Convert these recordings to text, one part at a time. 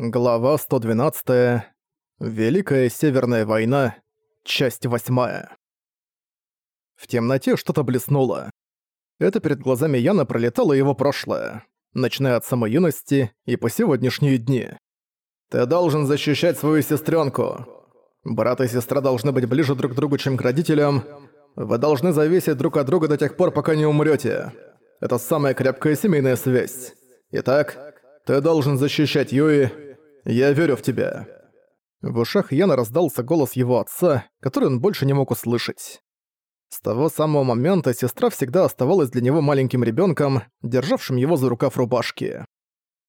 Глава 112. Великая Северная война. Часть 8. В темноте что-то блеснуло. Это перед глазами Яна пролетало его прошлое, начиная от самой юности и по сегодняшние дни. «Ты должен защищать свою сестренку. Брат и сестра должны быть ближе друг к другу, чем к родителям. Вы должны зависеть друг от друга до тех пор, пока не умрете. Это самая крепкая семейная связь. Итак, ты должен защищать Юи, я верю в тебя». В ушах Яна раздался голос его отца, который он больше не мог услышать. С того самого момента сестра всегда оставалась для него маленьким ребенком, державшим его за рукав рубашки.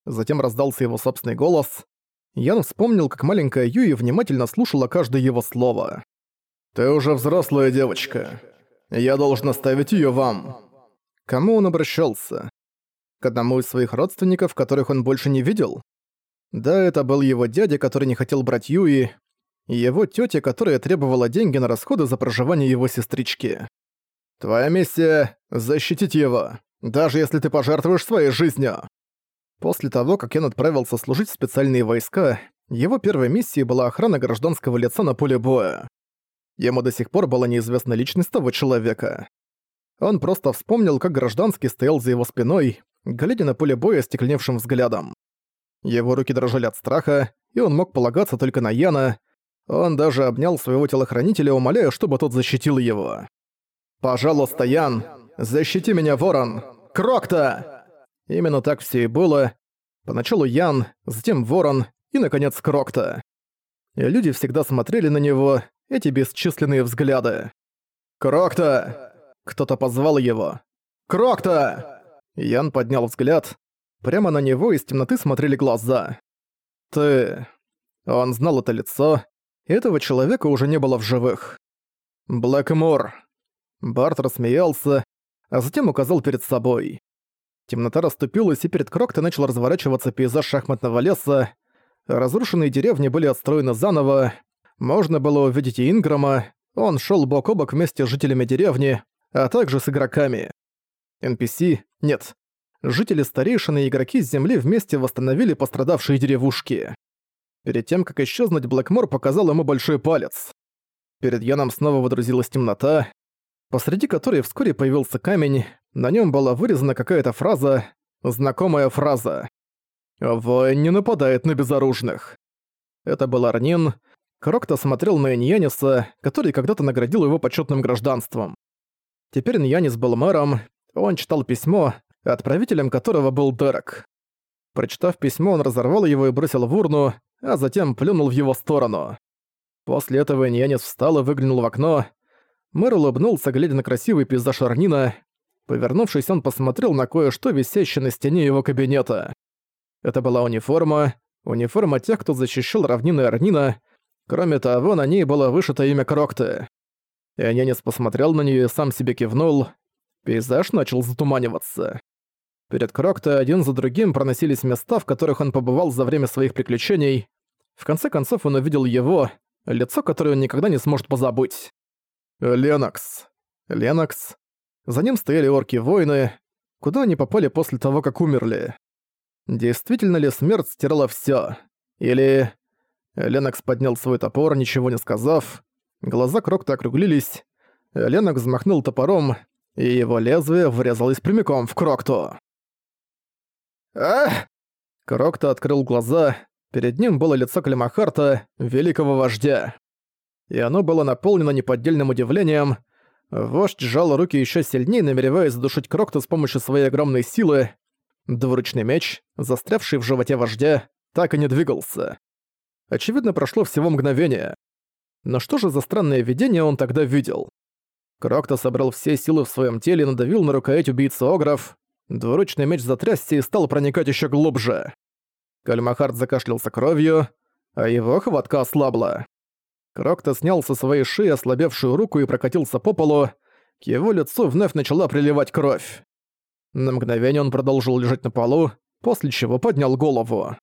Затем раздался его собственный голос. Ян вспомнил, как маленькая Юи внимательно слушала каждое его слово. «Ты уже взрослая девочка. Я должен оставить ее вам». Кому он обращался? К одному из своих родственников, которых он больше не видел? Да, это был его дядя, который не хотел брать Юи, и его тётя, которая требовала деньги на расходы за проживание его сестрички. «Твоя миссия — защитить его, даже если ты пожертвуешь своей жизнью». После того, как Кен отправился служить в специальные войска, его первой миссией была охрана гражданского лица на поле боя. Ему до сих пор была неизвестна личность того человека. Он просто вспомнил, как гражданский стоял за его спиной, глядя на поле боя стекленевшим взглядом. Его руки дрожали от страха, и он мог полагаться только на Яна. Он даже обнял своего телохранителя, умоляя, чтобы тот защитил его. «Пожалуйста, Ян, защити меня, Ворон! Крокта!» Именно так все и было. Поначалу Ян, затем Ворон и, наконец, Крокта. И люди всегда смотрели на него, эти бесчисленные взгляды. «Крокта!» Кто-то позвал его. «Крокта!» Ян поднял взгляд. Прямо на него из темноты смотрели глаза. «Ты...» Он знал это лицо, этого человека уже не было в живых. «Блэкмор...» Барт рассмеялся, а затем указал перед собой. Темнота расступилась, и перед Крокто начал разворачиваться пейзаж шахматного леса. Разрушенные деревни были отстроены заново. Можно было увидеть и Инграма. Он шел бок о бок вместе с жителями деревни, а также с игроками. NPC... Нет, жители старейшины и игроки с земли вместе восстановили пострадавшие деревушки. Перед тем, как исчезнуть, Блэкмор показал ему большой палец. Перед Яном снова водрузилась темнота, посреди которой вскоре появился камень, на нем была вырезана какая-то фраза, знакомая фраза. «Воин не нападает на безоружных». Это был Арнин. Крокто смотрел на Иньяниса, который когда-то наградил его почетным гражданством. Теперь Иньянис был мэром, он читал письмо, отправителем которого был Дерек. Прочитав письмо, он разорвал его и бросил в урну, а затем плюнул в его сторону. После этого Ньянец встал и выглянул в окно. Мэр улыбнулся, глядя на красивый пейзаж Арнина. Повернувшись, он посмотрел на кое-что, висящее на стене его кабинета. Это была униформа, униформа тех, кто защищал равнины Арнина. Кроме того, на ней было вышито имя Крокты. Янец посмотрел на нее и сам себе кивнул. Пейзаж начал затуманиваться. Перед Крокто один за другим проносились места, в которых он побывал за время своих приключений. В конце концов он увидел его, лицо, которое он никогда не сможет позабыть. Ленокс. Ленокс. За ним стояли орки-воины. Куда они попали после того, как умерли? Действительно ли смерть стирала всё? Или... Ленокс поднял свой топор, ничего не сказав. Глаза Крокта округлились. Ленокс взмахнул топором, и его лезвие врезалось прямиком в Крокту. «Ах!» Крокто открыл глаза. Перед ним было лицо Климахарта, великого вождя. И оно было наполнено неподдельным удивлением. Вождь сжал руки еще сильнее, намереваясь задушить Крокта с помощью своей огромной силы. Двуручный меч, застрявший в животе вождя, так и не двигался. Очевидно, прошло всего мгновение. Но что же за странное видение он тогда видел? Крокто собрал все силы в своем теле и надавил на рукоять убийцы Огров. Двуручный меч затрясся и стал проникать еще глубже. Кальмахард закашлялся кровью, а его хватка ослабла. Крокто снял со своей шеи ослабевшую руку и прокатился по полу, к его лицу вновь начала приливать кровь. На мгновение он продолжил лежать на полу, после чего поднял голову.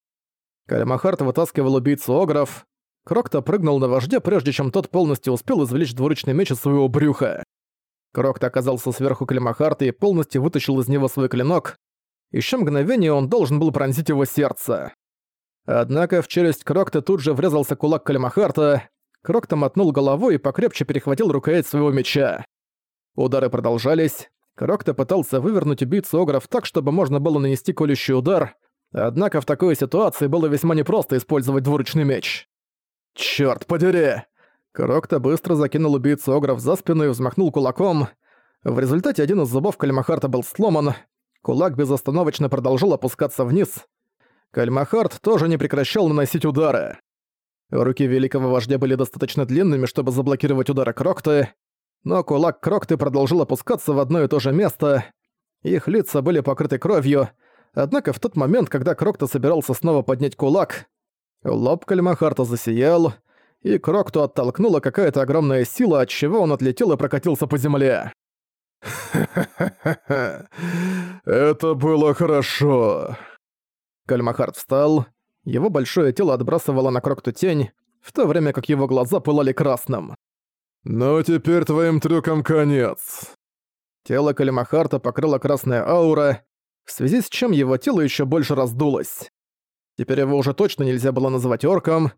Кальмахард вытаскивал убийцу Огров. Крокто прыгнул на вождя, прежде чем тот полностью успел извлечь двуручный меч из своего брюха. Крокт оказался сверху Климахарта и полностью вытащил из него свой клинок. Еще мгновение он должен был пронзить его сердце. Однако в челюсть Крокта тут же врезался кулак Калимахарта. Крокта мотнул головой и покрепче перехватил рукоять своего меча. Удары продолжались. Крокта пытался вывернуть убийцу Огров так, чтобы можно было нанести колющий удар, однако в такой ситуации было весьма непросто использовать двуручный меч. «Чёрт подери!» Крокта быстро закинул убийцу Огров за спину и взмахнул кулаком. В результате один из зубов Кальмахарта был сломан, кулак безостановочно продолжал опускаться вниз, Кальмахарт тоже не прекращал наносить удары. Руки великого вождя были достаточно длинными, чтобы заблокировать удары Крокты, но кулак Крокты продолжил опускаться в одно и то же место. Их лица были покрыты кровью, однако в тот момент, когда Крокта собирался снова поднять кулак, лоб Кальмахарта засиял, и Крокту оттолкнула какая-то огромная сила, от чего он отлетел и прокатился по земле. «Ха-ха-ха-ха! Это было хорошо!» Кальмахард встал, его большое тело отбрасывало на Крокту тень, в то время как его глаза пылали красным. «Ну теперь твоим трюкам конец!» Тело Калимахарта покрыла красная аура, в связи с чем его тело еще больше раздулось. Теперь его уже точно нельзя было называть орком.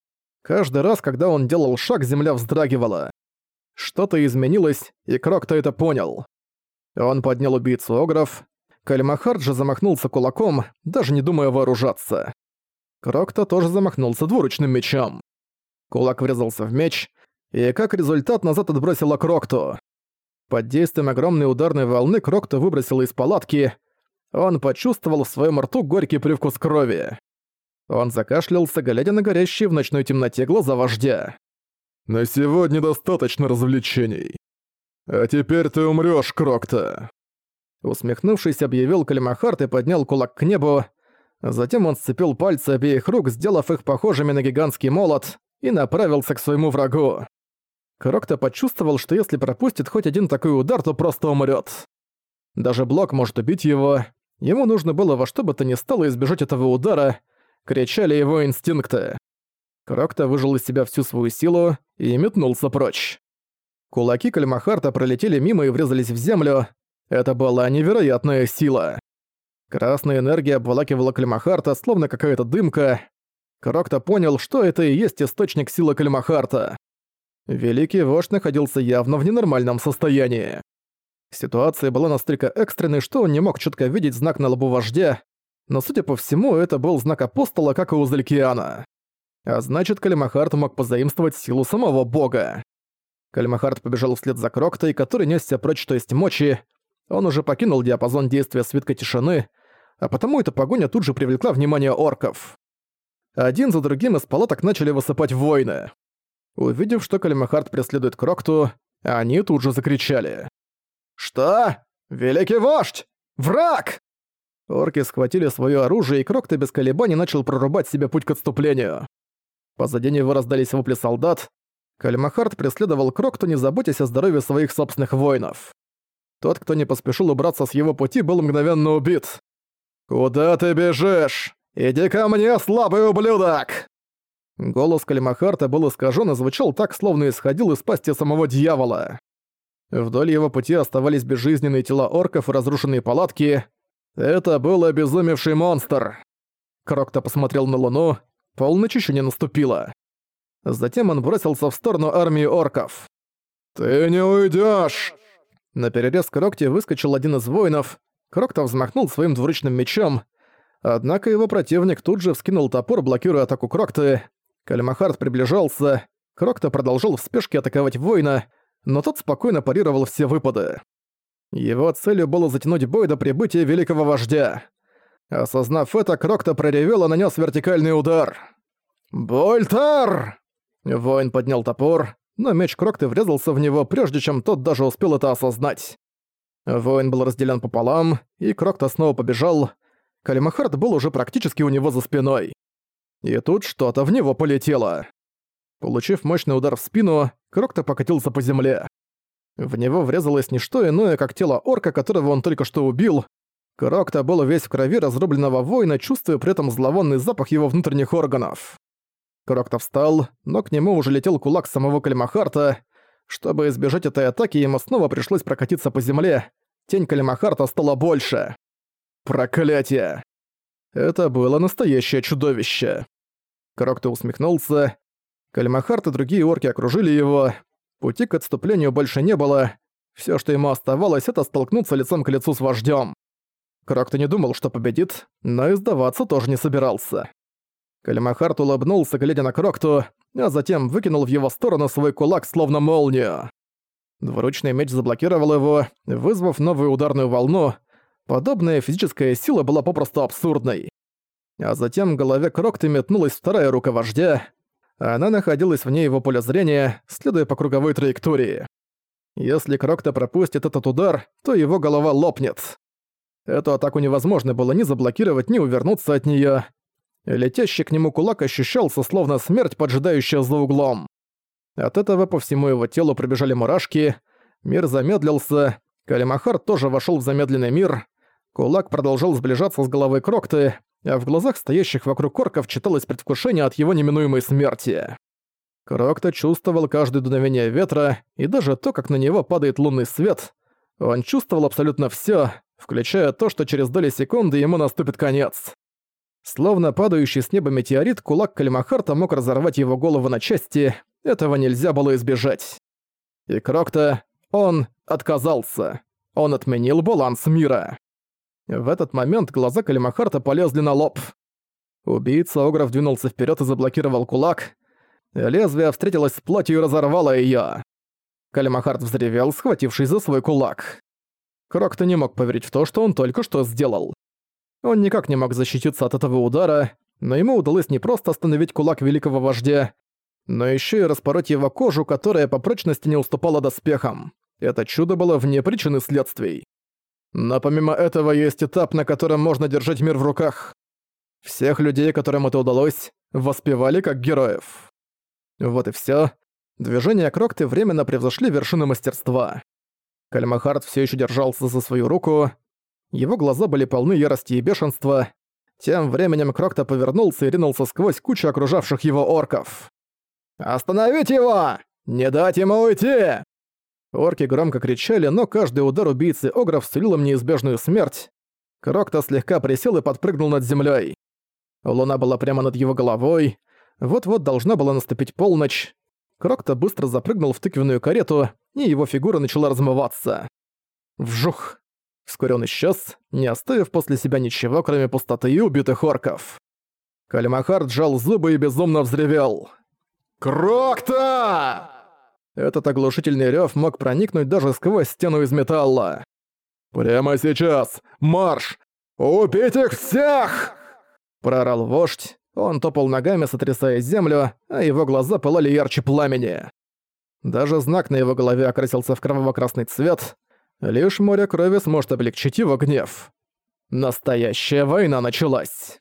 Каждый раз, когда он делал шаг, земля вздрагивала. Что-то изменилось, и Крокто это понял. Он поднял убийцу Огров, Кальмахард же замахнулся кулаком, даже не думая вооружаться. Крокто тоже замахнулся двуручным мечом. Кулак врезался в меч, и как результат назад отбросило Крокту. Под действием огромной ударной волны Крокто выбросило из палатки. Он почувствовал в своем рту горький привкус крови. Он закашлялся, глядя на горящие в ночной темноте глаза вождя. «На сегодня достаточно развлечений. А теперь ты умрёшь, Крокто!» Усмехнувшись, объявил Калимахарт и поднял кулак к небу. Затем он сцепил пальцы обеих рук, сделав их похожими на гигантский молот, и направился к своему врагу. Крокто почувствовал, что если пропустит хоть один такой удар, то просто умрет. Даже Блок может убить его. Ему нужно было во что бы то ни стало избежать этого удара, кричали его инстинкты. Крокто выжил из себя всю свою силу и метнулся прочь. Кулаки Кальмахарта пролетели мимо и врезались в землю, это была невероятная сила. Красная энергия обволакивала Кальмахарта, словно какая-то дымка. Крокто понял, что это и есть источник силы Кальмахарта. Великий вождь находился явно в ненормальном состоянии. Ситуация была настолько экстренной, что он не мог четко видеть знак на лбу вождя, но, судя по всему, это был знак апостола, как и у Залькиана. А значит, Калимахарт мог позаимствовать силу самого бога. Калимахарт побежал вслед за Кроктой, который несся прочь, то есть мочи, он уже покинул диапазон действия свитка тишины, а потому эта погоня тут же привлекла внимание орков. Один за другим из палаток начали высыпать воины. Увидев, что Калимахард преследует Крокту, они тут же закричали. «Что? Великий вождь! Враг!» Орки схватили свое оружие, и Крокта без колебаний начал прорубать себе путь к отступлению. Позади него раздались вопли солдат. Калимахард преследовал Крокту, не заботясь о здоровье своих собственных воинов. Тот, кто не поспешил убраться с его пути, был мгновенно убит. «Куда ты бежишь? Иди ко мне, слабый ублюдок!» Голос Калимахарта был искажен и звучал так, словно исходил из пасти самого дьявола. Вдоль его пути оставались безжизненные тела орков и разрушенные палатки. Это был обезумевший монстр. Крокто посмотрел на луну, полночь еще не наступила. Затем он бросился в сторону армии орков. «Ты не уйдешь! На перерез Крокти выскочил один из воинов. Крокто взмахнул своим двуручным мечом. Однако его противник тут же вскинул топор, блокируя атаку Крокты. Кальмахард приближался. Крокто продолжил в спешке атаковать воина, но тот спокойно парировал все выпады. Его целью было затянуть бой до прибытия великого вождя. Осознав это, Крокто проревел и нанес вертикальный удар. «Больтар!» Воин поднял топор, но меч Крокты врезался в него, прежде чем тот даже успел это осознать. Воин был разделен пополам, и Крокта снова побежал. Калимахард был уже практически у него за спиной. И тут что-то в него полетело. Получив мощный удар в спину, Крокта покатился по земле. В него врезалось не что иное, как тело орка, которого он только что убил. Крокта был весь в крови разрубленного воина, чувствуя при этом зловонный запах его внутренних органов. Крокто встал, но к нему уже летел кулак самого Калимахарта. Чтобы избежать этой атаки, ему снова пришлось прокатиться по земле. Тень Калимахарта стала больше. Проклятие! Это было настоящее чудовище. Крокто усмехнулся. Кальмахарт и другие орки окружили его. Пути к отступлению больше не было. Все, что ему оставалось, это столкнуться лицом к лицу с вождем. Крокто не думал, что победит, но и сдаваться тоже не собирался. Калимахарт улыбнулся, глядя на Крокту, а затем выкинул в его сторону свой кулак, словно молнию. Двуручный меч заблокировал его, вызвав новую ударную волну. Подобная физическая сила была попросту абсурдной. А затем в голове Крокты метнулась вторая рука вождя. Она находилась вне его поля зрения, следуя по круговой траектории. Если Крокта пропустит этот удар, то его голова лопнет. Эту атаку невозможно было ни заблокировать, ни увернуться от неё. Летящий к нему кулак ощущался, словно смерть, поджидающая за углом. От этого по всему его телу пробежали мурашки, мир замедлился, Калимахар тоже вошел в замедленный мир, кулак продолжал сближаться с головой Крокты, а в глазах стоящих вокруг корков читалось предвкушение от его неминуемой смерти. Крокта чувствовал каждое дуновение ветра и даже то, как на него падает лунный свет. Он чувствовал абсолютно всё, включая то, что через доли секунды ему наступит конец. Словно падающий с неба метеорит, кулак Калимахарта мог разорвать его голову на части, этого нельзя было избежать. И Крокта, он отказался. Он отменил баланс мира. В этот момент глаза Калимахарта полезли на лоб. Убийца Огров двинулся вперед и заблокировал кулак. Лезвие встретилось с плотью и разорвало ее. Калимахарт взревел, схватившись за свой кулак. Крокто не мог поверить в то, что он только что сделал. Он никак не мог защититься от этого удара, но ему удалось не просто остановить кулак великого вождя, но еще и распороть его кожу, которая по прочности не уступала доспехам. Это чудо было вне причины следствий. Но помимо этого есть этап, на котором можно держать мир в руках. Всех людей, которым это удалось, воспевали как героев. Вот и все. Движения Крокты временно превзошли вершины мастерства. Кальмахард все еще держался за свою руку. Его глаза были полны ярости и бешенства. Тем временем Крокта повернулся и ринулся сквозь кучу окружавших его орков. «Остановить его! Не дать ему уйти!» Орки громко кричали, но каждый удар убийцы Огров сулил им неизбежную смерть. Крокта слегка присел и подпрыгнул над землей. Луна была прямо над его головой. Вот-вот должна была наступить полночь. Крокта быстро запрыгнул в тыквенную карету, и его фигура начала размываться. Вжух! Вскоре он исчез, не оставив после себя ничего, кроме пустоты и убитых орков. Калимахар сжал зубы и безумно взревел. «Крокта!» Этот оглушительный рёв мог проникнуть даже сквозь стену из металла. «Прямо сейчас! Марш! Убить их всех!» Прорал вождь. Он топал ногами, сотрясая землю, а его глаза пылали ярче пламени. Даже знак на его голове окрасился в кроваво-красный цвет. Лишь море крови сможет облегчить его гнев. Настоящая война началась.